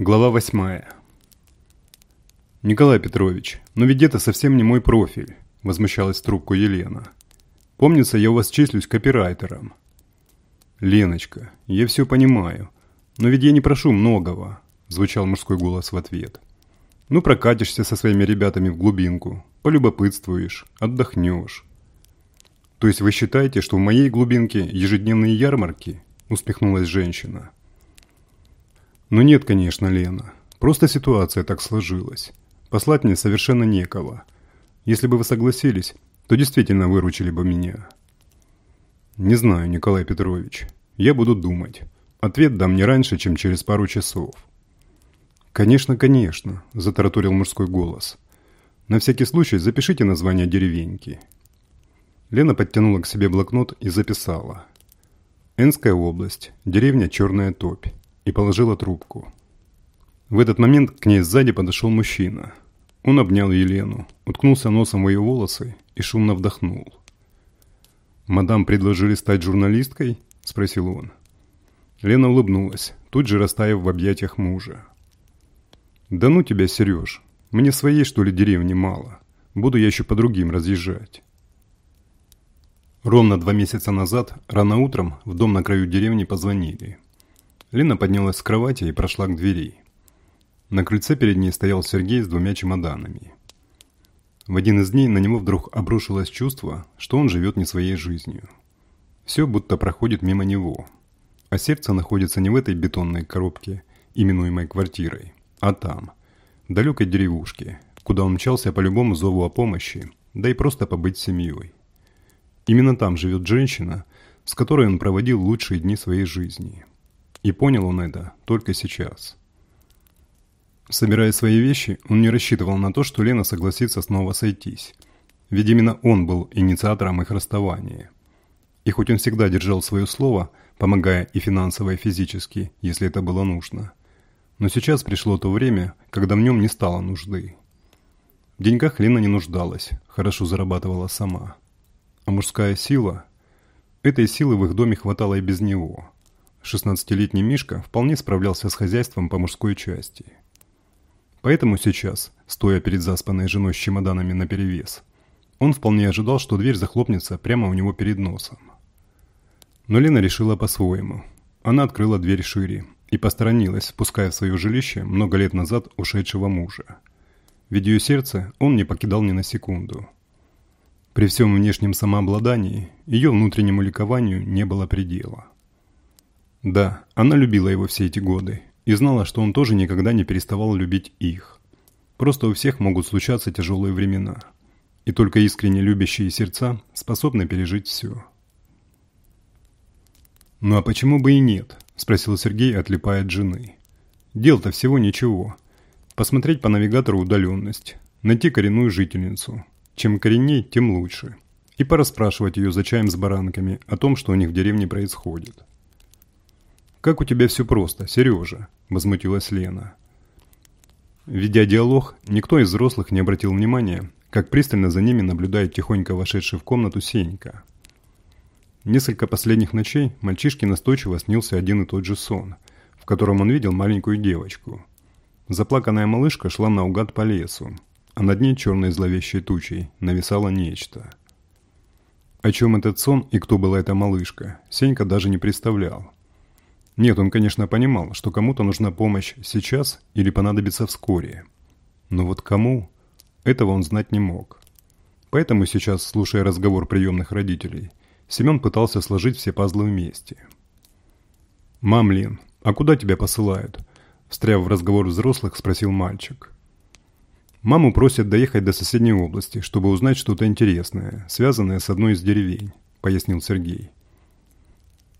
Глава восьмая. «Николай Петрович, но ведь это совсем не мой профиль», – возмущалась трубку Елена. «Помнится, я у вас числюсь копирайтером». «Леночка, я все понимаю, но ведь я не прошу многого», – звучал мужской голос в ответ. «Ну, прокатишься со своими ребятами в глубинку, полюбопытствуешь, отдохнешь». «То есть вы считаете, что в моей глубинке ежедневные ярмарки?» – усмехнулась женщина. Ну нет, конечно, Лена. Просто ситуация так сложилась. Послать мне совершенно некого. Если бы вы согласились, то действительно выручили бы меня. Не знаю, Николай Петрович. Я буду думать. Ответ дам не раньше, чем через пару часов. «Конечно, конечно», – затараторил мужской голос. «На всякий случай запишите название деревеньки». Лена подтянула к себе блокнот и записала. «Энская область, деревня Черная Топь и положила трубку. В этот момент к ней сзади подошел мужчина. Он обнял Елену, уткнулся носом в ее волосы и шумно вдохнул. «Мадам предложили стать журналисткой?» – спросил он. Лена улыбнулась, тут же растаяв в объятиях мужа. «Да ну тебя, Сереж, мне своей, что ли, деревни мало. Буду я еще по другим разъезжать». Ровно два месяца назад, рано утром, в дом на краю деревни позвонили – Лена поднялась с кровати и прошла к двери. На крыльце перед ней стоял Сергей с двумя чемоданами. В один из дней на него вдруг обрушилось чувство, что он живет не своей жизнью. Все будто проходит мимо него. А сердце находится не в этой бетонной коробке, именуемой квартирой, а там, в далекой деревушке, куда он мчался по любому зову о помощи, да и просто побыть семьей. Именно там живет женщина, с которой он проводил лучшие дни своей жизни – и понял он это только сейчас. Собирая свои вещи, он не рассчитывал на то, что Лена согласится снова сойтись. Ведь именно он был инициатором их расставания. И хоть он всегда держал свое слово, помогая и финансово, и физически, если это было нужно. Но сейчас пришло то время, когда в нем не стало нужды. В деньгах Лена не нуждалась, хорошо зарабатывала сама. А мужская сила... Этой силы в их доме хватало и без него – 16-летний Мишка вполне справлялся с хозяйством по мужской части. Поэтому сейчас, стоя перед заспанной женой с чемоданами наперевес, он вполне ожидал, что дверь захлопнется прямо у него перед носом. Но Лена решила по-своему. Она открыла дверь шире и посторонилась, пуская в свое жилище много лет назад ушедшего мужа. Ведь ее сердце он не покидал ни на секунду. При всем внешнем самообладании ее внутреннему ликованию не было предела. Да, она любила его все эти годы и знала, что он тоже никогда не переставал любить их. Просто у всех могут случаться тяжелые времена. И только искренне любящие сердца способны пережить все. «Ну а почему бы и нет?» – спросил Сергей, отлипая от жены. «Дел-то всего ничего. Посмотреть по навигатору удаленность, найти коренную жительницу. Чем коренней, тем лучше. И порасспрашивать ее за чаем с баранками о том, что у них в деревне происходит». «Как у тебя все просто, Сережа», – возмутилась Лена. Ведя диалог, никто из взрослых не обратил внимания, как пристально за ними наблюдает тихонько вошедший в комнату Сенька. Несколько последних ночей мальчишке настойчиво снился один и тот же сон, в котором он видел маленькую девочку. Заплаканная малышка шла наугад по лесу, а над ней черной зловещей тучей нависало нечто. О чем этот сон и кто была эта малышка, Сенька даже не представлял. Нет, он, конечно, понимал, что кому-то нужна помощь сейчас или понадобится вскоре. Но вот кому, этого он знать не мог. Поэтому сейчас, слушая разговор приемных родителей, Семен пытался сложить все пазлы вместе. «Мам, Лен, а куда тебя посылают?» Встряв в разговор взрослых, спросил мальчик. «Маму просят доехать до соседней области, чтобы узнать что-то интересное, связанное с одной из деревень», — пояснил Сергей.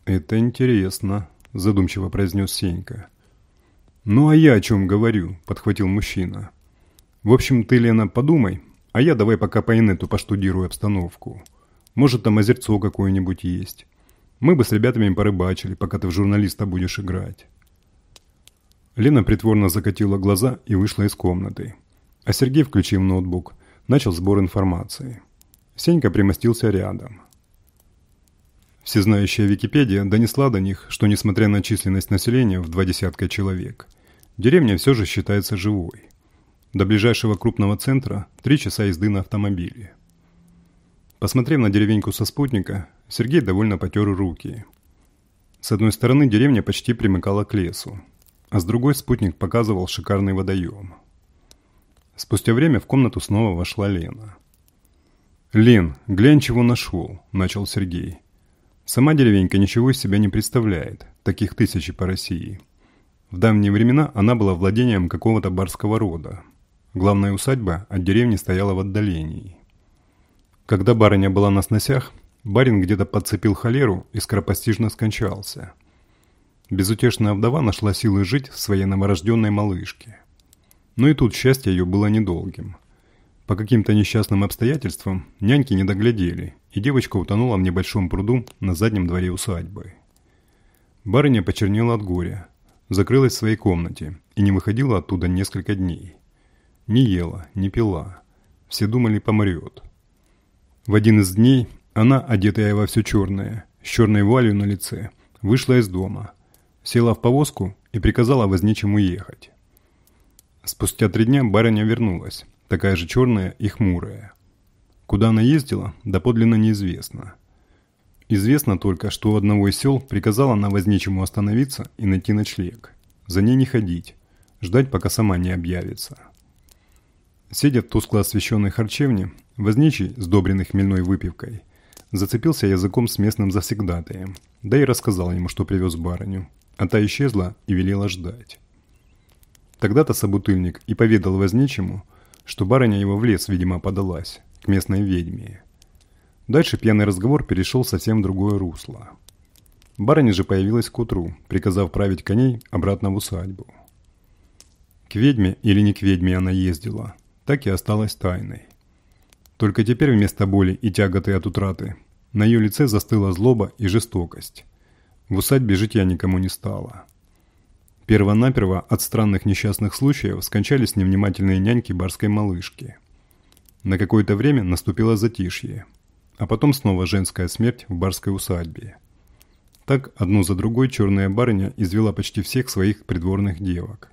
«Это интересно», – задумчиво произнес Сенька. «Ну а я о чем говорю?» – подхватил мужчина. «В общем, ты, Лена, подумай, а я давай пока по инету поштудирую обстановку. Может, там озерцо какое-нибудь есть. Мы бы с ребятами порыбачили, пока ты в журналиста будешь играть». Лена притворно закатила глаза и вышла из комнаты. А Сергей, включив ноутбук, начал сбор информации. Сенька примостился рядом. Всезнающая Википедия донесла до них, что несмотря на численность населения в два десятка человек, Деревня все же считается живой. До ближайшего крупного центра три часа езды на автомобиле. Посмотрев на деревеньку со спутника, Сергей довольно потер руки. С одной стороны деревня почти примыкала к лесу, а с другой спутник показывал шикарный водоем. Спустя время в комнату снова вошла Лена. «Лен, глянь, чего нашел», – начал Сергей. «Сама деревенька ничего из себя не представляет, таких тысячи по России. В давние времена она была владением какого-то барского рода. Главная усадьба от деревни стояла в отдалении. Когда барыня была на сносях, барин где-то подцепил холеру и скоропостижно скончался. Безутешная вдова нашла силы жить в своей новорожденной малышке. Но и тут счастье ее было недолгим – по каким-то несчастным обстоятельствам няньки не доглядели, и девочка утонула в небольшом пруду на заднем дворе усадьбы. Барыня почернела от горя, закрылась в своей комнате и не выходила оттуда несколько дней. Не ела, не пила. Все думали, помрет. В один из дней она, одетая во все черное, с черной вуалью на лице, вышла из дома, села в повозку и приказала возничему ехать. Спустя три дня барыня вернулась, такая же черная и хмурая. Куда она ездила, доподлинно неизвестно. Известно только, что у одного из сел приказала она возничему остановиться и найти ночлег. За ней не ходить, ждать, пока сама не объявится. Сидя в тускло освещенной харчевне, возничий, сдобренный хмельной выпивкой, зацепился языком с местным завсегдатаем, да и рассказал ему, что привез барыню, а та исчезла и велела ждать. Тогда-то собутыльник и поведал возничему, что барыня его в лес, видимо, подалась, к местной ведьме. Дальше пьяный разговор перешел совсем в другое русло. Барыня же появилась к утру, приказав править коней обратно в усадьбу. К ведьме или не к ведьме она ездила, так и осталась тайной. Только теперь вместо боли и тяготы от утраты на ее лице застыла злоба и жестокость. В усадьбе житья никому не стало. Первонаперво от странных несчастных случаев скончались невнимательные няньки барской малышки. На какое-то время наступило затишье, а потом снова женская смерть в барской усадьбе. Так, одну за другой черная барыня извела почти всех своих придворных девок.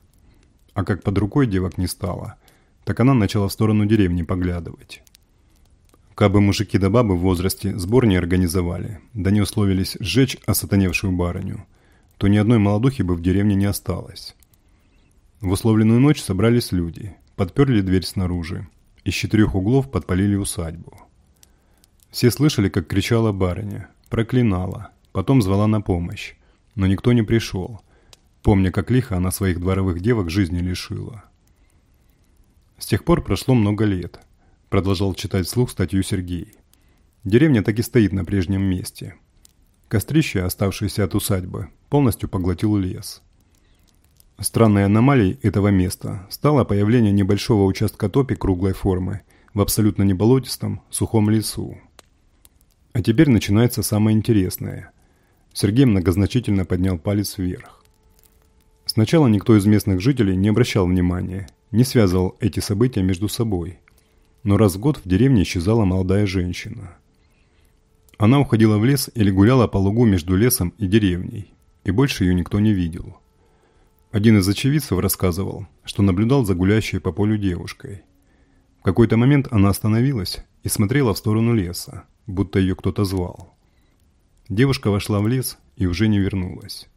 А как под рукой девок не стало, так она начала в сторону деревни поглядывать. Кабы мужики да бабы в возрасте сбор не организовали, да не условились сжечь осатаневшую барыню – то ни одной молодухи бы в деревне не осталось. В условленную ночь собрались люди, подперли дверь снаружи, из четырех углов подпалили усадьбу. Все слышали, как кричала барыня, проклинала, потом звала на помощь, но никто не пришел, помня, как лихо она своих дворовых девок жизни лишила. С тех пор прошло много лет, продолжал читать вслух статью Сергей. Деревня так и стоит на прежнем месте – Кострище, оставшееся от усадьбы, полностью поглотил лес. Странной аномалией этого места стало появление небольшого участка топи круглой формы в абсолютно неболотистом сухом лесу. А теперь начинается самое интересное. Сергей многозначительно поднял палец вверх. Сначала никто из местных жителей не обращал внимания, не связывал эти события между собой. Но раз в год в деревне исчезала молодая женщина – она уходила в лес или гуляла по лугу между лесом и деревней, и больше ее никто не видел. Один из очевидцев рассказывал, что наблюдал за гулящей по полю девушкой. В какой-то момент она остановилась и смотрела в сторону леса, будто ее кто-то звал. Девушка вошла в лес и уже не вернулась.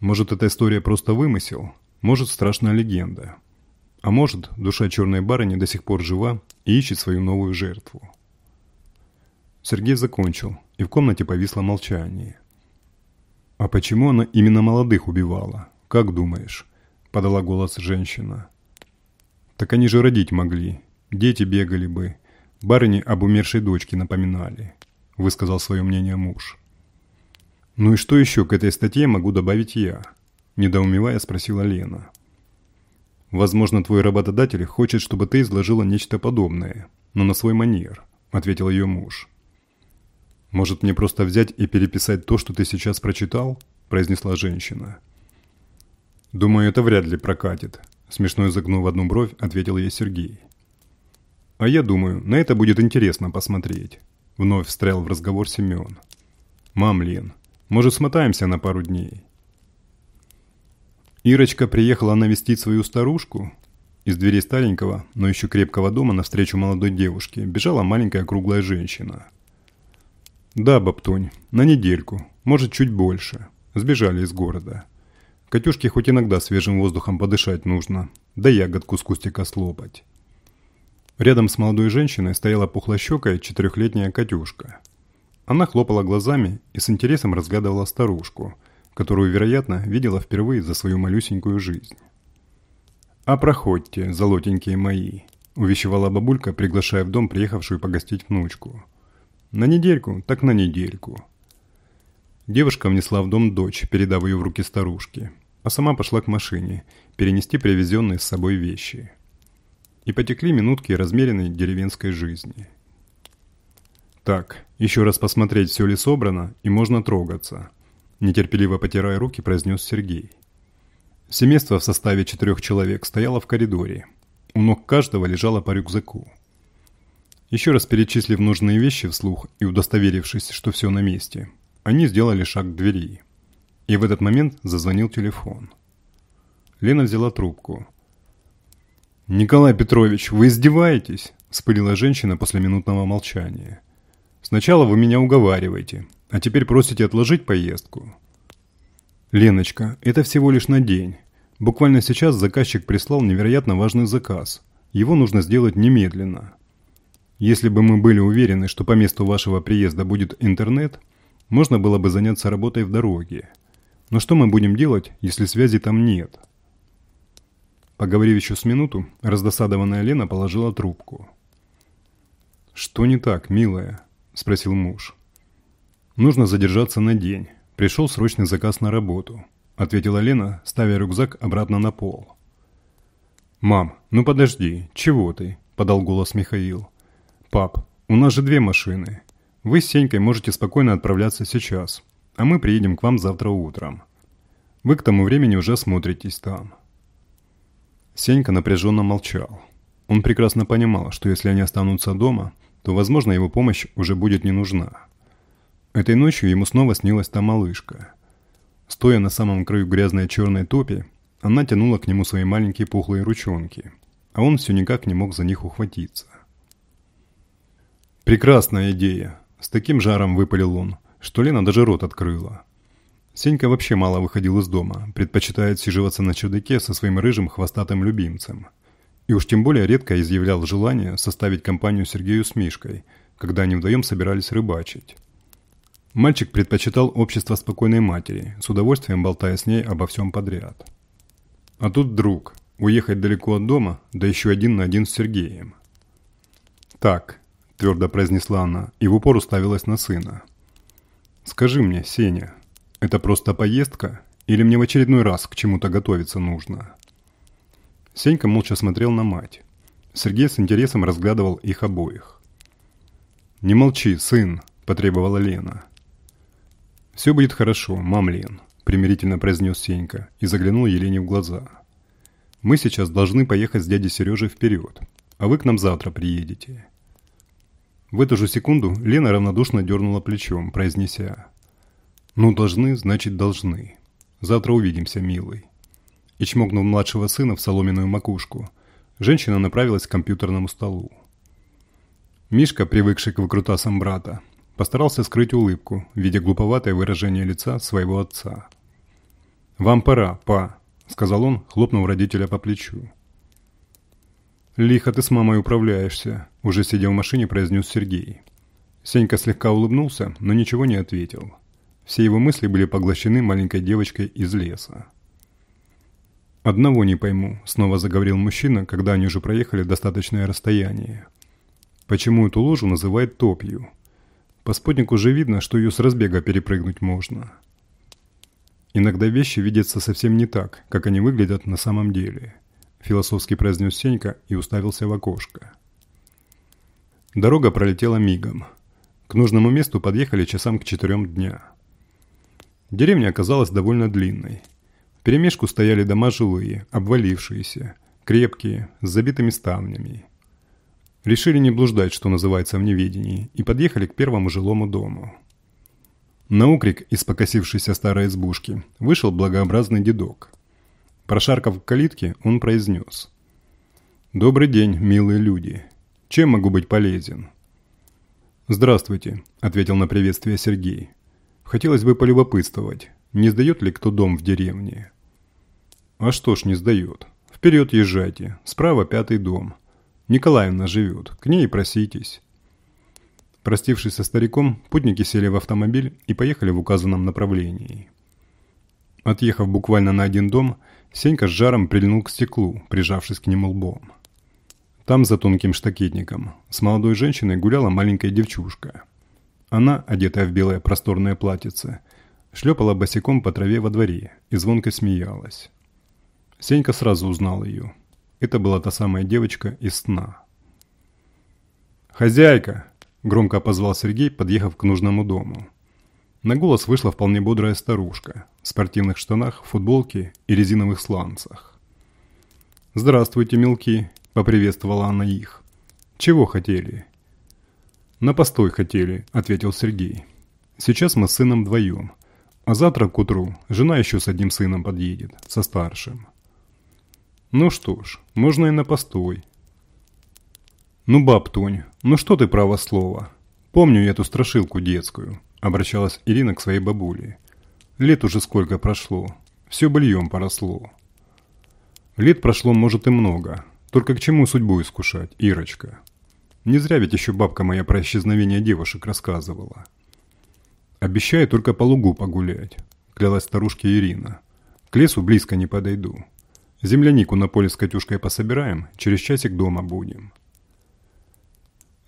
Может, эта история просто вымысел, может, страшная легенда. А может, душа черной барыни до сих пор жива и ищет свою новую жертву. Сергей закончил, и в комнате повисло молчание. «А почему она именно молодых убивала? Как думаешь?» – подала голос женщина. «Так они же родить могли. Дети бегали бы. Барыни об умершей дочке напоминали», – высказал свое мнение муж. «Ну и что еще к этой статье могу добавить я?» – недоумевая спросила Лена. «Возможно, твой работодатель хочет, чтобы ты изложила нечто подобное, но на свой манер», – ответил ее муж. «Может, мне просто взять и переписать то, что ты сейчас прочитал?» – произнесла женщина. «Думаю, это вряд ли прокатит», – смешно изогнув одну бровь, ответил ей Сергей. «А я думаю, на это будет интересно посмотреть», – вновь встрял в разговор Семен. «Мам, Лен, может, смотаемся на пару дней?» Ирочка приехала навестить свою старушку. Из дверей старенького, но еще крепкого дома навстречу молодой девушке бежала маленькая круглая женщина. «Да, Баптонь, на недельку, может, чуть больше. Сбежали из города. Катюшке хоть иногда свежим воздухом подышать нужно, да ягодку с кустика слопать». Рядом с молодой женщиной стояла пухлощекая четырехлетняя Катюшка. Она хлопала глазами и с интересом разглядывала старушку – которую, вероятно, видела впервые за свою малюсенькую жизнь. «А проходьте, золотенькие мои», – увещевала бабулька, приглашая в дом приехавшую погостить внучку. «На недельку, так на недельку». Девушка внесла в дом дочь, передав ее в руки старушки, а сама пошла к машине, перенести привезенные с собой вещи. И потекли минутки размеренной деревенской жизни. Так, еще раз посмотреть, все ли собрано, и можно трогаться – нетерпеливо потирая руки, произнес Сергей. Семейство в составе четырех человек стояло в коридоре. У ног каждого лежало по рюкзаку. Еще раз перечислив нужные вещи вслух и удостоверившись, что все на месте, они сделали шаг к двери. И в этот момент зазвонил телефон. Лена взяла трубку. «Николай Петрович, вы издеваетесь?» – вспылила женщина после минутного молчания. «Сначала вы меня уговариваете, а теперь просите отложить поездку. Леночка, это всего лишь на день. Буквально сейчас заказчик прислал невероятно важный заказ. Его нужно сделать немедленно. Если бы мы были уверены, что по месту вашего приезда будет интернет, можно было бы заняться работой в дороге. Но что мы будем делать, если связи там нет? Поговорив еще с минуту, раздосадованная Лена положила трубку. «Что не так, милая?» – спросил муж. «Нужно задержаться на день. Пришел срочный заказ на работу», – ответила Лена, ставя рюкзак обратно на пол. «Мам, ну подожди, чего ты?» – подал голос Михаил. «Пап, у нас же две машины. Вы с Сенькой можете спокойно отправляться сейчас, а мы приедем к вам завтра утром. Вы к тому времени уже смотритесь там». Сенька напряженно молчал. Он прекрасно понимал, что если они останутся дома, то, возможно, его помощь уже будет не нужна. Этой ночью ему снова снилась та малышка. Стоя на самом краю грязной черной топи, она тянула к нему свои маленькие пухлые ручонки, а он все никак не мог за них ухватиться. «Прекрасная идея!» С таким жаром выпалил он, что Лена даже рот открыла. Сенька вообще мало выходил из дома, предпочитая отсиживаться на чердаке со своим рыжим хвостатым любимцем. И уж тем более редко изъявлял желание составить компанию Сергею с Мишкой, когда они вдвоем собирались рыбачить. Мальчик предпочитал общество спокойной матери, с удовольствием болтая с ней обо всем подряд. А тут друг, уехать далеко от дома, да еще один на один с Сергеем. «Так», – твердо произнесла она и в упор уставилась на сына. «Скажи мне, Сеня, это просто поездка или мне в очередной раз к чему-то готовиться нужно?» Сенька молча смотрел на мать. Сергей с интересом разглядывал их обоих. «Не молчи, сын», – потребовала Лена. «Все будет хорошо, мам Лен», – примирительно произнес Сенька и заглянул Елене в глаза. «Мы сейчас должны поехать с дядей Сережей вперед, а вы к нам завтра приедете». В эту же секунду Лена равнодушно дернула плечом, произнеся «Ну, должны, значит, должны. Завтра увидимся, милый». И чмокнув младшего сына в соломенную макушку, женщина направилась к компьютерному столу. Мишка, привыкший к выкрутасам брата, Постарался скрыть улыбку, видя глуповатое выражение лица своего отца. «Вам пора, па», — сказал он, хлопнув родителя по плечу. «Лихо ты с мамой управляешься», — уже сидя в машине, произнес Сергей. Сенька слегка улыбнулся, но ничего не ответил. Все его мысли были поглощены маленькой девочкой из леса. «Одного не пойму», — снова заговорил мужчина, когда они уже проехали достаточное расстояние. «Почему эту ложу называют топью?» По спутнику же видно, что ее с разбега перепрыгнуть можно. Иногда вещи видятся совсем не так, как они выглядят на самом деле. Философски произнес Сенька и уставился в окошко. Дорога пролетела мигом. К нужному месту подъехали часам к четырем дня. Деревня оказалась довольно длинной. В перемешку стояли дома жилые, обвалившиеся, крепкие, с забитыми ставнями. Решили не блуждать, что называется, в неведении, и подъехали к первому жилому дому. На укрик из покосившейся старой избушки вышел благообразный дедок. Прошаркав к калитке, он произнес. «Добрый день, милые люди. Чем могу быть полезен?» «Здравствуйте», – ответил на приветствие Сергей. «Хотелось бы полюбопытствовать, не сдает ли кто дом в деревне?» «А что ж не сдает? Вперед езжайте, справа пятый дом. Николаевна живет, к ней проситесь». Простившись со стариком, путники сели в автомобиль и поехали в указанном направлении. Отъехав буквально на один дом, Сенька с жаром прильнул к стеклу, прижавшись к нему лбом. Там, за тонким штакетником, с молодой женщиной гуляла маленькая девчушка. Она, одетая в белое просторное платьице, шлепала босиком по траве во дворе и звонко смеялась. Сенька сразу узнал ее. Это была та самая девочка из сна. «Хозяйка!» – громко позвал Сергей, подъехав к нужному дому. На голос вышла вполне бодрая старушка в спортивных штанах, футболке и резиновых сланцах. «Здравствуйте, мелки!» – поприветствовала она их. «Чего хотели?» «На постой хотели», – ответил Сергей. «Сейчас мы с сыном вдвоем, а завтра к утру жена еще с одним сыном подъедет, со старшим». «Ну что ж, можно и на постой». «Ну, баб Тонь, ну что ты право слово? Помню я эту страшилку детскую. Обращалась Ирина к своей бабуле. Лет уже сколько прошло. Все быльем поросло. Лет прошло, может, и много. Только к чему судьбу искушать, Ирочка? Не зря ведь еще бабка моя про исчезновение девушек рассказывала. Обещаю только по лугу погулять, клялась старушке Ирина. К лесу близко не подойду. Землянику на поле с Катюшкой пособираем, через часик дома будем.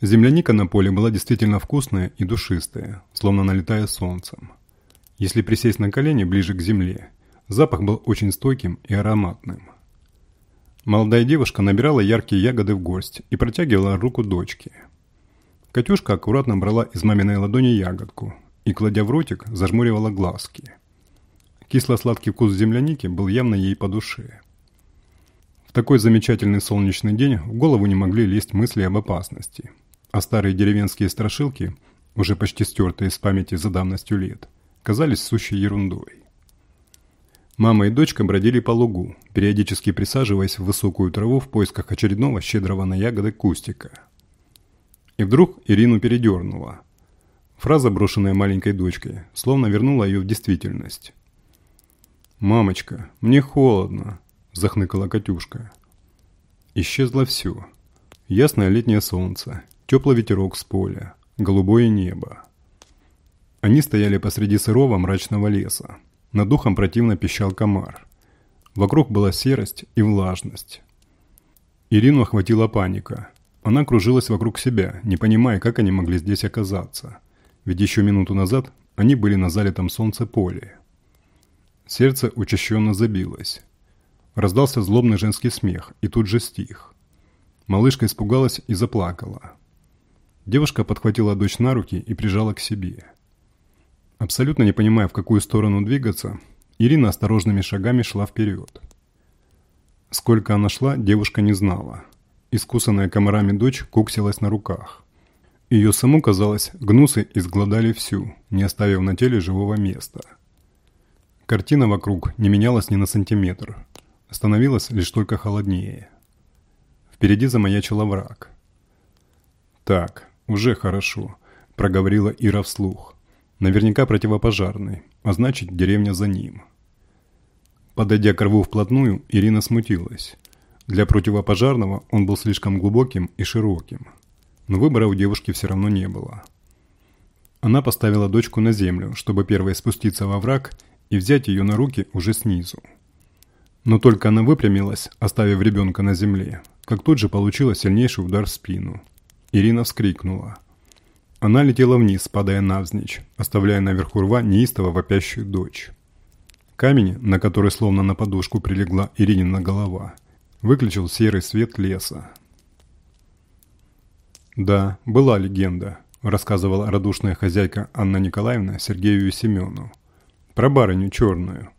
Земляника на поле была действительно вкусная и душистая, словно налетая солнцем. Если присесть на колени ближе к земле, запах был очень стойким и ароматным. Молодая девушка набирала яркие ягоды в горсть и протягивала руку дочке. Катюшка аккуратно брала из маминой ладони ягодку и, кладя в ротик, зажмуривала глазки. Кисло-сладкий вкус земляники был явно ей по душе. В такой замечательный солнечный день в голову не могли лезть мысли об опасности – а старые деревенские страшилки, уже почти стертые с памяти за давностью лет, казались сущей ерундой. Мама и дочка бродили по лугу, периодически присаживаясь в высокую траву в поисках очередного щедрого на ягоды кустика. И вдруг Ирину передернула. Фраза, брошенная маленькой дочкой, словно вернула ее в действительность. «Мамочка, мне холодно», – захныкала Катюшка. Исчезло все. Ясное летнее солнце, теплый ветерок с поля, голубое небо. Они стояли посреди сырого мрачного леса. Над духом противно пищал комар. Вокруг была серость и влажность. Ирину охватила паника. Она кружилась вокруг себя, не понимая, как они могли здесь оказаться. Ведь еще минуту назад они были на залитом солнце поле. Сердце учащенно забилось. Раздался злобный женский смех, и тут же стих. Малышка испугалась и заплакала. Девушка подхватила дочь на руки и прижала к себе. Абсолютно не понимая, в какую сторону двигаться, Ирина осторожными шагами шла вперед. Сколько она шла, девушка не знала. Искусанная комарами дочь куксилась на руках. Ее саму, казалось, гнусы изгладали всю, не оставив на теле живого места. Картина вокруг не менялась ни на сантиметр. Становилась лишь только холоднее. Впереди замаячил враг. Так, «Уже хорошо», – проговорила Ира вслух. «Наверняка противопожарный, а значит, деревня за ним». Подойдя к рву вплотную, Ирина смутилась. Для противопожарного он был слишком глубоким и широким. Но выбора у девушки все равно не было. Она поставила дочку на землю, чтобы первой спуститься во враг и взять ее на руки уже снизу. Но только она выпрямилась, оставив ребенка на земле, как тут же получила сильнейший удар в спину – Ирина вскрикнула. Она летела вниз, падая навзничь, оставляя наверху рва неистово вопящую дочь. Камень, на который словно на подушку прилегла Иринина голова, выключил серый свет леса. «Да, была легенда», – рассказывала радушная хозяйка Анна Николаевна Сергею и Семену. «Про барыню черную.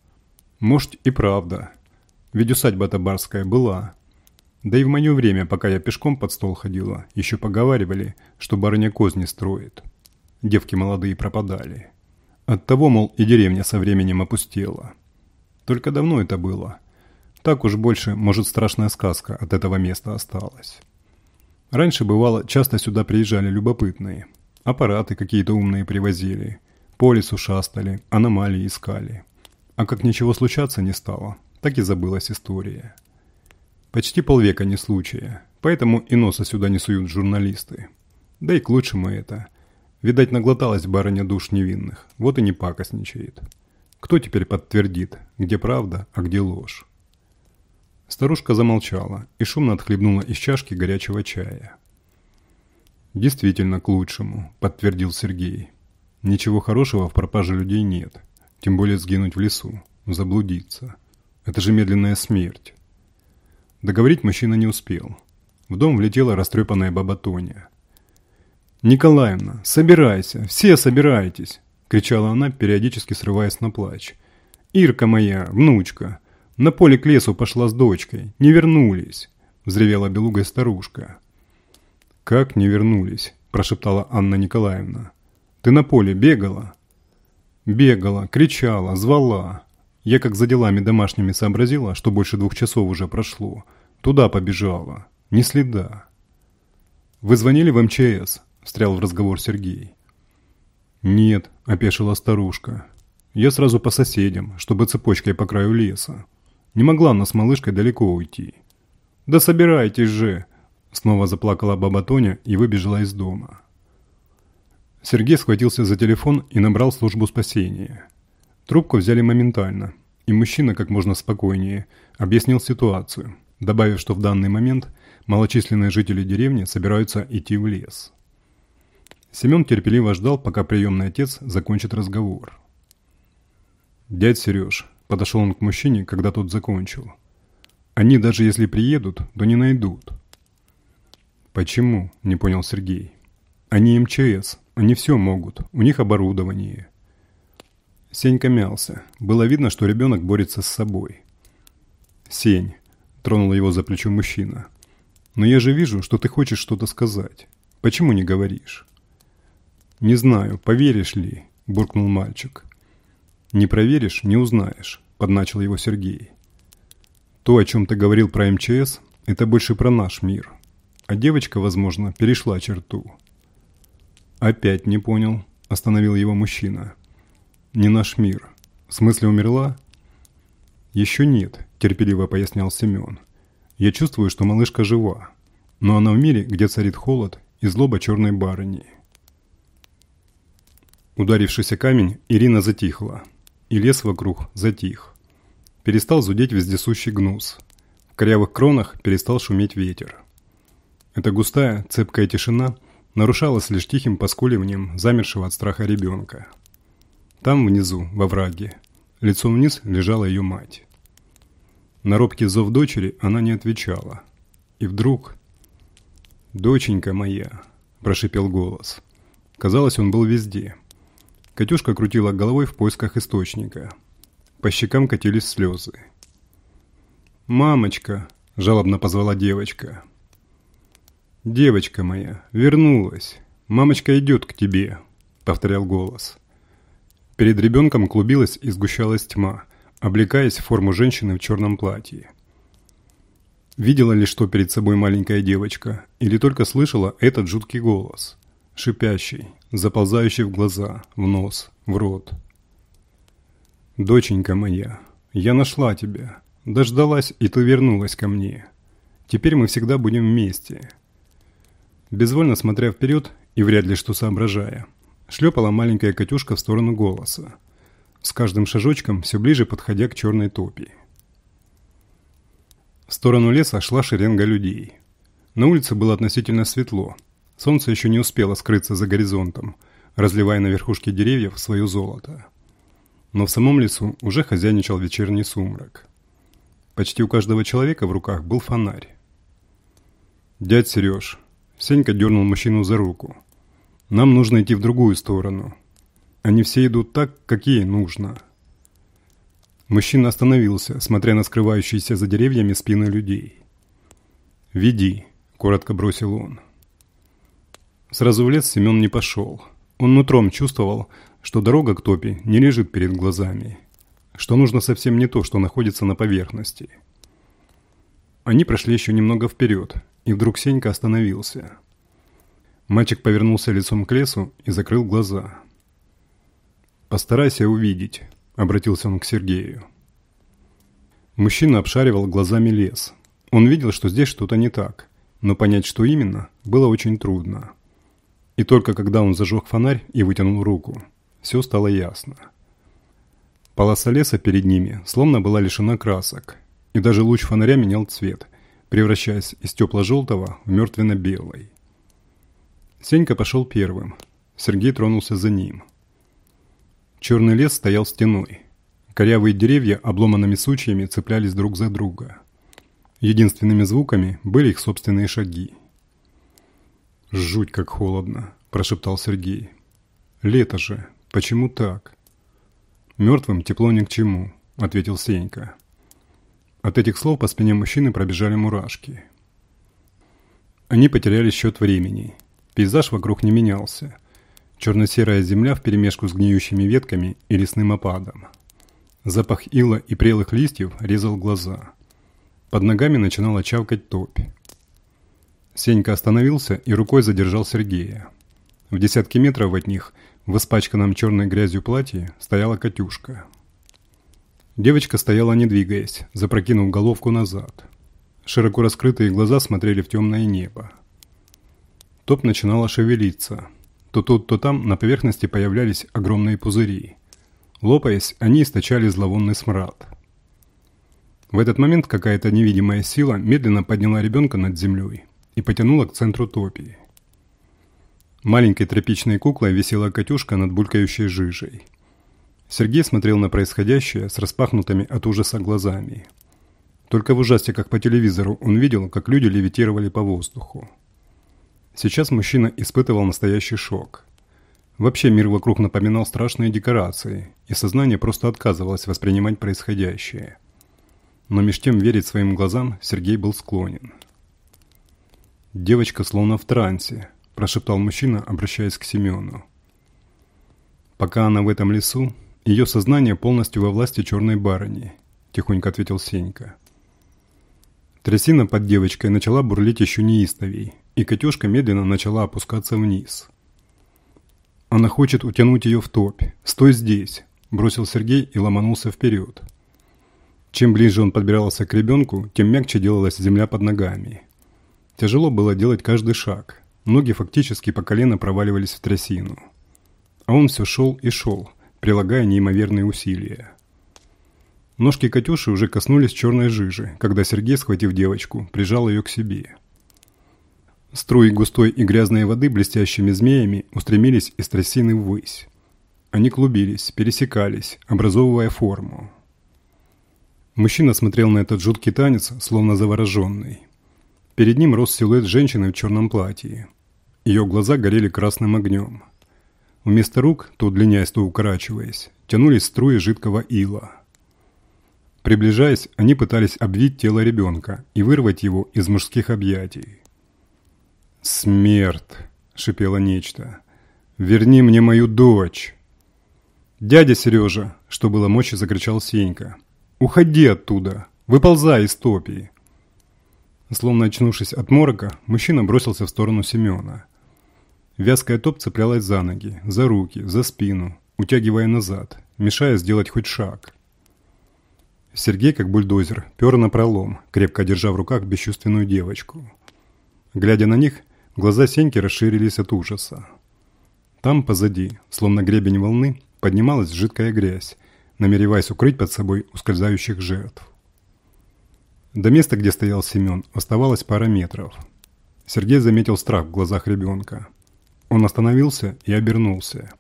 Может, и правда. Ведь усадьба-то барская была. Да и в мое время, пока я пешком под стол ходила, еще поговаривали, что барыня козни строит. Девки молодые пропадали. Оттого, мол, и деревня со временем опустела. Только давно это было. так уж больше, может, страшная сказка от этого места осталась. Раньше, бывало, часто сюда приезжали любопытные. Аппараты какие-то умные привозили. По лесу шастали, аномалии искали. А как ничего случаться не стало, так и забылась история. Почти полвека не случая, поэтому и носа сюда не суют журналисты. Да и к лучшему это. Видать, наглоталась барыня душ невинных, вот и не пакостничает. Кто теперь подтвердит, где правда, а где ложь? Старушка замолчала и шумно отхлебнула из чашки горячего чая. «Действительно, к лучшему», – подтвердил Сергей. «Ничего хорошего в пропаже людей нет, тем более сгинуть в лесу, заблудиться. Это же медленная смерть». Договорить мужчина не успел. В дом влетела растрепанная баба Тоня. «Николаевна, собирайся, все собирайтесь!» – кричала она, периодически срываясь на плач. «Ирка моя, внучка, на поле к лесу пошла с дочкой. Не вернулись!» – взревела белугая старушка. «Как не вернулись?» – прошептала Анна Николаевна. «Ты на поле бегала?» «Бегала, кричала, звала. Я как за делами домашними сообразила, что больше двух часов уже прошло. Туда побежала. Ни следа». «Вы звонили в МЧС?» – встрял в разговор Сергей. «Нет», – опешила старушка. «Я сразу по соседям, чтобы цепочкой по краю леса. Не могла она с малышкой далеко уйти. «Да собирайтесь же!» Снова заплакала баба Тоня и выбежала из дома. Сергей схватился за телефон и набрал службу спасения. Трубку взяли моментально, и мужчина как можно спокойнее объяснил ситуацию, добавив, что в данный момент малочисленные жители деревни собираются идти в лес. Семен терпеливо ждал, пока приемный отец закончит разговор. «Дядь Сереж, Подошел он к мужчине, когда тот закончил. «Они даже если приедут, то не найдут». «Почему?» – не понял Сергей. «Они МЧС, они все могут, у них оборудование». Сенька мялся. Было видно, что ребенок борется с собой. «Сень», – тронул его за плечо мужчина. «Но я же вижу, что ты хочешь что-то сказать. Почему не говоришь?» «Не знаю, поверишь ли», – буркнул мальчик. «Не проверишь – не узнаешь», – подначил его Сергей. «То, о чем ты говорил про МЧС, это больше про наш мир. А девочка, возможно, перешла черту». «Опять не понял», – остановил его мужчина. «Не наш мир. В смысле умерла?» «Еще нет», – терпеливо пояснял Семен. «Я чувствую, что малышка жива, но она в мире, где царит холод и злоба черной барыни». Ударившийся камень, Ирина затихла и лес вокруг затих. Перестал зудеть вездесущий гнус. В корявых кронах перестал шуметь ветер. Эта густая, цепкая тишина нарушалась лишь тихим поскуливанием замершего от страха ребенка. Там внизу, во враге, лицом вниз лежала ее мать. На робкий зов дочери она не отвечала. И вдруг... «Доченька моя!» – прошипел голос. Казалось, он был везде – Катюшка крутила головой в поисках источника. По щекам катились слезы. «Мамочка!» – жалобно позвала девочка. «Девочка моя, вернулась! Мамочка идет к тебе!» – повторял голос. Перед ребенком клубилась и сгущалась тьма, облекаясь в форму женщины в черном платье. Видела ли что перед собой маленькая девочка, или только слышала этот жуткий голос, шипящий, заползающий в глаза, в нос, в рот. «Доченька моя, я нашла тебя, дождалась, и ты вернулась ко мне. Теперь мы всегда будем вместе». Безвольно смотря вперед и вряд ли что соображая, шлепала маленькая Катюшка в сторону голоса, с каждым шажочком все ближе подходя к черной топи. В сторону леса шла шеренга людей. На улице было относительно светло – Солнце еще не успело скрыться за горизонтом, разливая на верхушке деревьев свое золото. Но в самом лесу уже хозяйничал вечерний сумрак. Почти у каждого человека в руках был фонарь. «Дядь Сереж», — Сенька дернул мужчину за руку, — «нам нужно идти в другую сторону. Они все идут так, как ей нужно». Мужчина остановился, смотря на скрывающиеся за деревьями спины людей. «Веди», — коротко бросил он. Сразу в лес Семен не пошел. Он нутром чувствовал, что дорога к топе не лежит перед глазами, что нужно совсем не то, что находится на поверхности. Они прошли еще немного вперед, и вдруг Сенька остановился. Мальчик повернулся лицом к лесу и закрыл глаза. «Постарайся увидеть», — обратился он к Сергею. Мужчина обшаривал глазами лес. Он видел, что здесь что-то не так, но понять, что именно, было очень трудно. И только когда он зажег фонарь и вытянул руку, все стало ясно. Полоса леса перед ними словно была лишена красок, и даже луч фонаря менял цвет, превращаясь из тепло-желтого в мертвенно-белый. Сенька пошел первым. Сергей тронулся за ним. Черный лес стоял стеной. Корявые деревья обломанными сучьями цеплялись друг за друга. Единственными звуками были их собственные шаги. «Жуть как холодно», – прошептал Сергей. «Лето же. Почему так?» «Мертвым тепло ни к чему», – ответил Сенька. От этих слов по спине мужчины пробежали мурашки. Они потеряли счет времени – Пейзаж вокруг не менялся. Черно-серая земля вперемешку с гниющими ветками и лесным опадом. Запах ила и прелых листьев резал глаза. Под ногами начинала чавкать топь. Сенька остановился и рукой задержал Сергея. В десятки метров от них, в испачканном черной грязью платье, стояла Катюшка. Девочка стояла не двигаясь, запрокинув головку назад. Широко раскрытые глаза смотрели в темное небо. Топ начинала шевелиться. То тут, то там на поверхности появлялись огромные пузыри. Лопаясь, они источали зловонный смрад. В этот момент какая-то невидимая сила медленно подняла ребенка над землей и потянула к центру топи. Маленькой тропичной куклой висела Катюшка над булькающей жижей. Сергей смотрел на происходящее с распахнутыми от ужаса глазами. Только в ужастиках по телевизору он видел, как люди левитировали по воздуху. Сейчас мужчина испытывал настоящий шок. Вообще мир вокруг напоминал страшные декорации, и сознание просто отказывалось воспринимать происходящее. Но меж тем верить своим глазам Сергей был склонен. «Девочка словно в трансе», – прошептал мужчина, обращаясь к Семену. «Пока она в этом лесу, ее сознание полностью во власти черной барыни», – тихонько ответил Сенька. Трясина под девочкой начала бурлить еще неистовей – и Катюшка медленно начала опускаться вниз. «Она хочет утянуть ее в топь. Стой здесь!» – бросил Сергей и ломанулся вперед. Чем ближе он подбирался к ребенку, тем мягче делалась земля под ногами. Тяжело было делать каждый шаг. Ноги фактически по колено проваливались в трясину. А он все шел и шел, прилагая неимоверные усилия. Ножки Катюши уже коснулись черной жижи, когда Сергей, схватив девочку, прижал ее к себе. Струи густой и грязной воды блестящими змеями устремились из трясины ввысь. Они клубились, пересекались, образовывая форму. Мужчина смотрел на этот жуткий танец, словно завороженный. Перед ним рос силуэт женщины в черном платье. Ее глаза горели красным огнем. Вместо рук, то удлиняясь, то укорачиваясь, тянулись струи жидкого ила. Приближаясь, они пытались обвить тело ребенка и вырвать его из мужских объятий. «Смерть!» – шипело нечто. «Верни мне мою дочь!» «Дядя Сережа!» – что было мочи, закричал Сенька. «Уходи оттуда! Выползай из топи!» Словно очнувшись от морока, мужчина бросился в сторону Семена. Вязкая топ цеплялась за ноги, за руки, за спину, утягивая назад, мешая сделать хоть шаг. Сергей, как бульдозер, пер на пролом, крепко держа в руках бесчувственную девочку. Глядя на них, Глаза Сеньки расширились от ужаса. Там, позади, словно гребень волны, поднималась жидкая грязь, намереваясь укрыть под собой ускользающих жертв. До места, где стоял Семен, оставалось пара метров. Сергей заметил страх в глазах ребенка. Он остановился и обернулся.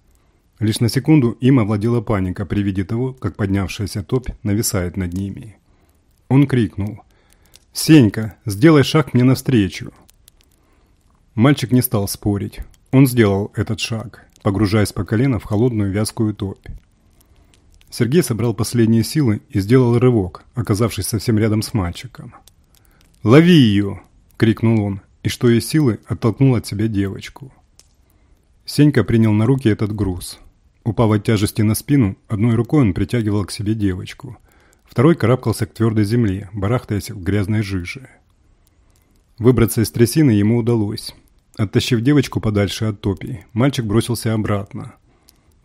Лишь на секунду им овладела паника при виде того, как поднявшаяся топь нависает над ними. Он крикнул. «Сенька, сделай шаг мне навстречу!» Мальчик не стал спорить. Он сделал этот шаг, погружаясь по колено в холодную вязкую топь. Сергей собрал последние силы и сделал рывок, оказавшись совсем рядом с мальчиком. «Лови ее!» – крикнул он, и что есть силы, оттолкнул от себя девочку. Сенька принял на руки этот груз. Упав от тяжести на спину, одной рукой он притягивал к себе девочку, Второй карабкался к твердой земле, барахтаясь в грязной жиже. Выбраться из трясины ему удалось. Оттащив девочку подальше от топи, мальчик бросился обратно.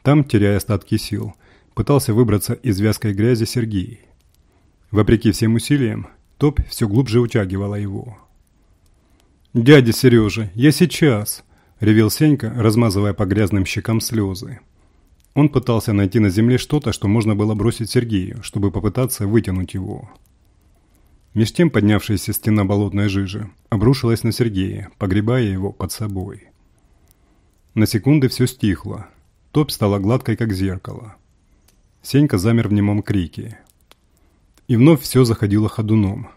Там, теряя остатки сил, пытался выбраться из вязкой грязи Сергей. Вопреки всем усилиям, топь все глубже утягивала его. «Дядя Сережа, я сейчас!» – ревел Сенька, размазывая по грязным щекам слезы. Он пытался найти на земле что-то, что можно было бросить Сергею, чтобы попытаться вытянуть его. Меж тем поднявшаяся стена болотной жижи обрушилась на Сергея, погребая его под собой. На секунды все стихло. Топь стала гладкой, как зеркало. Сенька замер в немом крике. И вновь все заходило ходуном.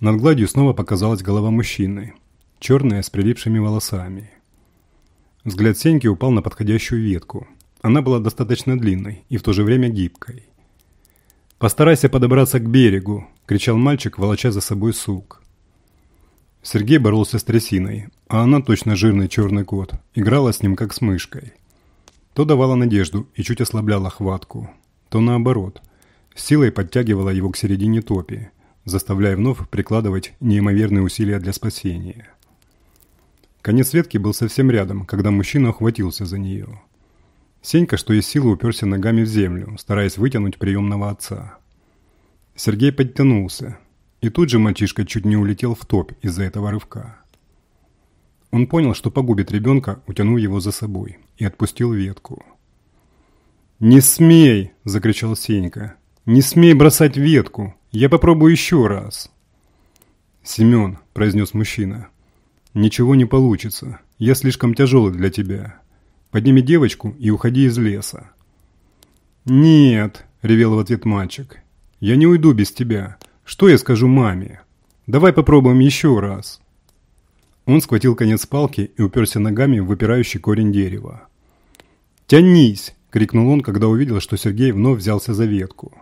Над гладью снова показалась голова мужчины, черная с прилипшими волосами. Взгляд Сеньки упал на подходящую ветку. Она была достаточно длинной и в то же время гибкой. «Постарайся подобраться к берегу!» – кричал мальчик, волоча за собой сук. Сергей боролся с трясиной, а она, точно жирный черный кот, играла с ним как с мышкой. То давала надежду и чуть ослабляла хватку, то наоборот, силой подтягивала его к середине топи, заставляя вновь прикладывать неимоверные усилия для спасения. Конец ветки был совсем рядом, когда мужчина ухватился за нее – Сенька, что есть силы, уперся ногами в землю, стараясь вытянуть приемного отца. Сергей подтянулся, и тут же мальчишка чуть не улетел в топ из-за этого рывка. Он понял, что погубит ребенка, утянув его за собой, и отпустил ветку. «Не смей!» – закричал Сенька. «Не смей бросать ветку! Я попробую еще раз!» «Семен», – произнес мужчина, – «ничего не получится. Я слишком тяжелый для тебя. Подними девочку и уходи из леса». «Нет», — ревел в ответ мальчик. «Я не уйду без тебя. Что я скажу маме? Давай попробуем еще раз». Он схватил конец палки и уперся ногами в выпирающий корень дерева. «Тянись!» — крикнул он, когда увидел, что Сергей вновь взялся за ветку.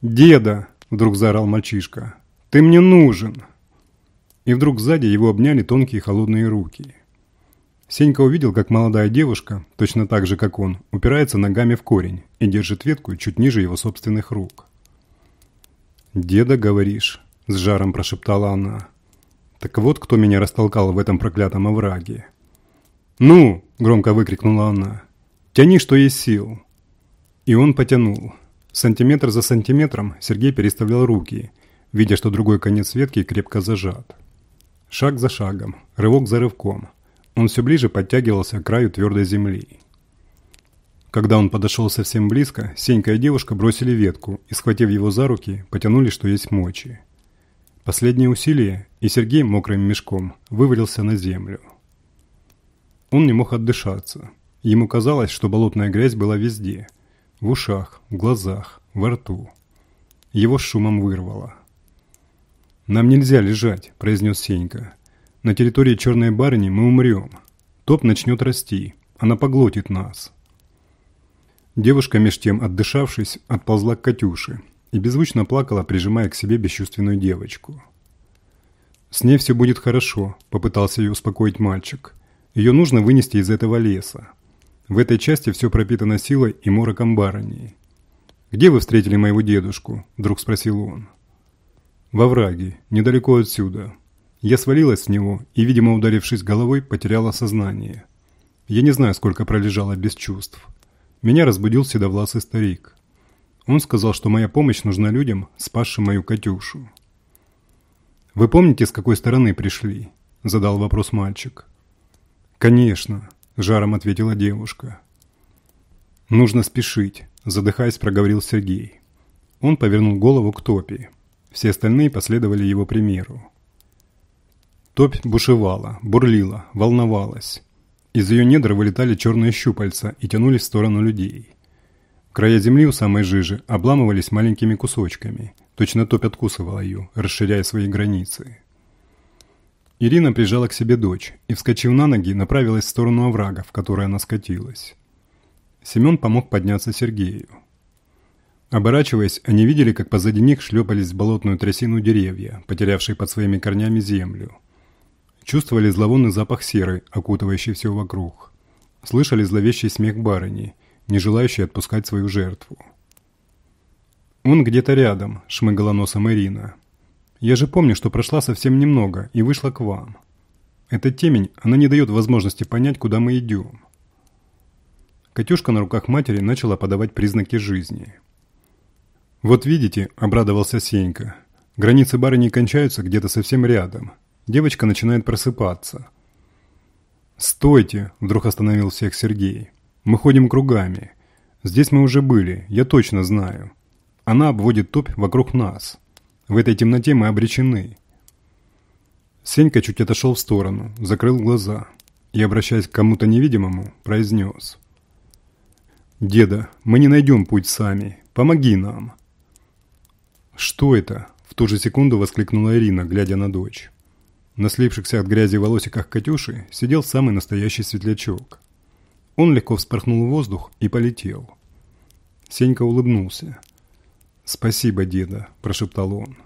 «Деда!» — вдруг заорал мальчишка. «Ты мне нужен!» И вдруг сзади его обняли тонкие холодные руки. Сенька увидел, как молодая девушка, точно так же, как он, упирается ногами в корень и держит ветку чуть ниже его собственных рук. «Деда, говоришь?» – с жаром прошептала она. «Так вот, кто меня растолкал в этом проклятом овраге». «Ну!» – громко выкрикнула она. «Тяни, что есть сил!» И он потянул. Сантиметр за сантиметром Сергей переставлял руки, видя, что другой конец ветки крепко зажат. Шаг за шагом, рывок за рывком – он все ближе подтягивался к краю твердой земли. Когда он подошел совсем близко, Сенька и девушка бросили ветку и, схватив его за руки, потянули, что есть мочи. Последнее усилие, и Сергей мокрым мешком вывалился на землю. Он не мог отдышаться. Ему казалось, что болотная грязь была везде. В ушах, в глазах, во рту. Его шумом вырвало. «Нам нельзя лежать», – произнес Сенька. На территории Черной Барыни мы умрем. Топ начнет расти. Она поглотит нас. Девушка, меж тем отдышавшись, отползла к Катюше и беззвучно плакала, прижимая к себе бесчувственную девочку. «С ней все будет хорошо», – попытался ее успокоить мальчик. «Ее нужно вынести из этого леса. В этой части все пропитано силой и мороком барыни». «Где вы встретили моего дедушку?» – вдруг спросил он. «Во враге, недалеко отсюда. Я свалилась с него и, видимо, ударившись головой, потеряла сознание. Я не знаю, сколько пролежала без чувств. Меня разбудил седовласый старик. Он сказал, что моя помощь нужна людям, спасшим мою Катюшу. «Вы помните, с какой стороны пришли?» – задал вопрос мальчик. «Конечно», – жаром ответила девушка. «Нужно спешить», – задыхаясь, проговорил Сергей. Он повернул голову к топе. Все остальные последовали его примеру. Топь бушевала, бурлила, волновалась. Из ее недр вылетали черные щупальца и тянулись в сторону людей. Края земли у самой жижи обламывались маленькими кусочками. Точно топь откусывала ее, расширяя свои границы. Ирина прижала к себе дочь и, вскочив на ноги, направилась в сторону оврага, в который она скатилась. Семен помог подняться Сергею. Оборачиваясь, они видели, как позади них шлепались в болотную трясину деревья, потерявшие под своими корнями землю – Чувствовали зловонный запах серы, окутывающий все вокруг. Слышали зловещий смех барыни, не желающей отпускать свою жертву. «Он где-то рядом», – шмыгала носом Ирина. «Я же помню, что прошла совсем немного и вышла к вам. Эта темень, она не дает возможности понять, куда мы идем». Катюшка на руках матери начала подавать признаки жизни. «Вот видите», – обрадовался Сенька, – «границы барыни кончаются где-то совсем рядом. Девочка начинает просыпаться». «Стойте!» – вдруг остановил всех Сергей. «Мы ходим кругами. Здесь мы уже были, я точно знаю. Она обводит топь вокруг нас. В этой темноте мы обречены». Сенька чуть отошел в сторону, закрыл глаза и, обращаясь к кому-то невидимому, произнес. «Деда, мы не найдем путь сами. Помоги нам!» «Что это?» – в ту же секунду воскликнула Ирина, глядя на дочь. На слипшихся от грязи волосиках Катюши сидел самый настоящий светлячок. Он легко вспорхнул в воздух и полетел. Сенька улыбнулся. «Спасибо, деда», – прошептал он.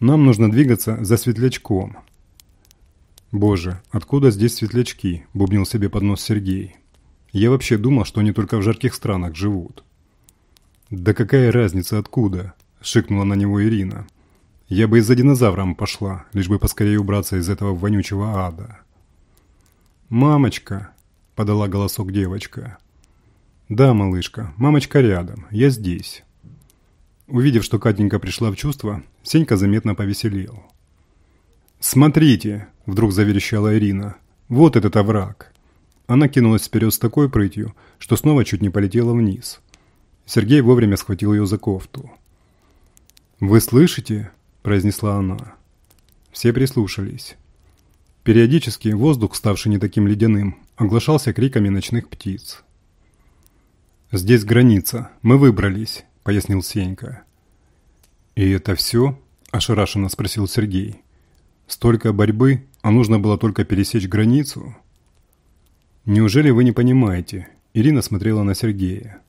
«Нам нужно двигаться за светлячком». «Боже, откуда здесь светлячки?» – бубнил себе под нос Сергей. «Я вообще думал, что они только в жарких странах живут». «Да какая разница откуда?» – шикнула на него Ирина. Я бы и за динозавром пошла, лишь бы поскорее убраться из этого вонючего ада. «Мамочка!» – подала голосок девочка. «Да, малышка, мамочка рядом, я здесь». Увидев, что Катенька пришла в чувство, Сенька заметно повеселел. «Смотрите!» – вдруг заверещала Ирина. «Вот этот овраг!» Она кинулась вперед с такой прытью, что снова чуть не полетела вниз. Сергей вовремя схватил ее за кофту. «Вы слышите?» Произнесла она. Все прислушались. Периодически воздух, ставший не таким ледяным, оглашался криками ночных птиц. «Здесь граница. Мы выбрались», — пояснил Сенька. «И это все?» – ошарашенно спросил Сергей. «Столько борьбы, а нужно было только пересечь границу?» «Неужели вы не понимаете?» – Ирина смотрела на Сергея.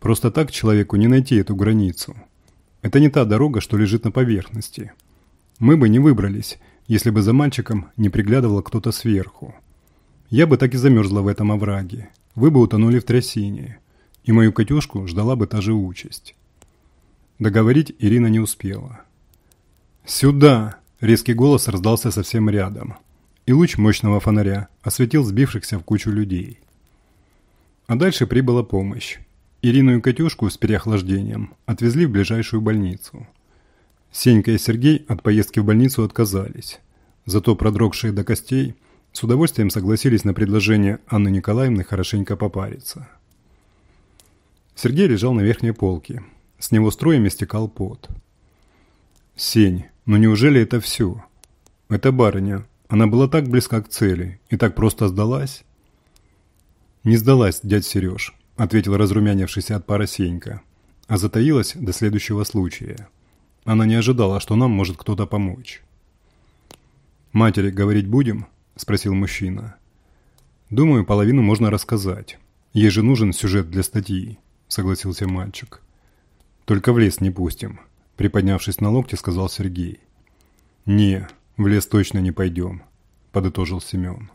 «Просто так человеку не найти эту границу. Это не та дорога, что лежит на поверхности. Мы бы не выбрались, если бы за мальчиком не приглядывал кто-то сверху. Я бы так и замерзла в этом овраге. Вы бы утонули в трясине. И мою Катюшку ждала бы та же участь. Договорить Ирина не успела. «Сюда!» – резкий голос раздался совсем рядом. И луч мощного фонаря осветил сбившихся в кучу людей. А дальше прибыла помощь. Ирину и Катюшку с переохлаждением отвезли в ближайшую больницу. Сенька и Сергей от поездки в больницу отказались. Зато продрогшие до костей с удовольствием согласились на предложение Анны Николаевны хорошенько попариться. Сергей лежал на верхней полке. С него строем истекал пот. «Сень, ну неужели это все? Это барыня. Она была так близка к цели и так просто сдалась?» «Не сдалась, дядь Сереж ответил разрумянившийся от пара Сенька, а затаилась до следующего случая. Она не ожидала, что нам может кто-то помочь. «Матери говорить будем?» – спросил мужчина. «Думаю, половину можно рассказать. Ей же нужен сюжет для статьи», – согласился мальчик. «Только в лес не пустим», – приподнявшись на локте, сказал Сергей. «Не, в лес точно не пойдем», – подытожил Семен.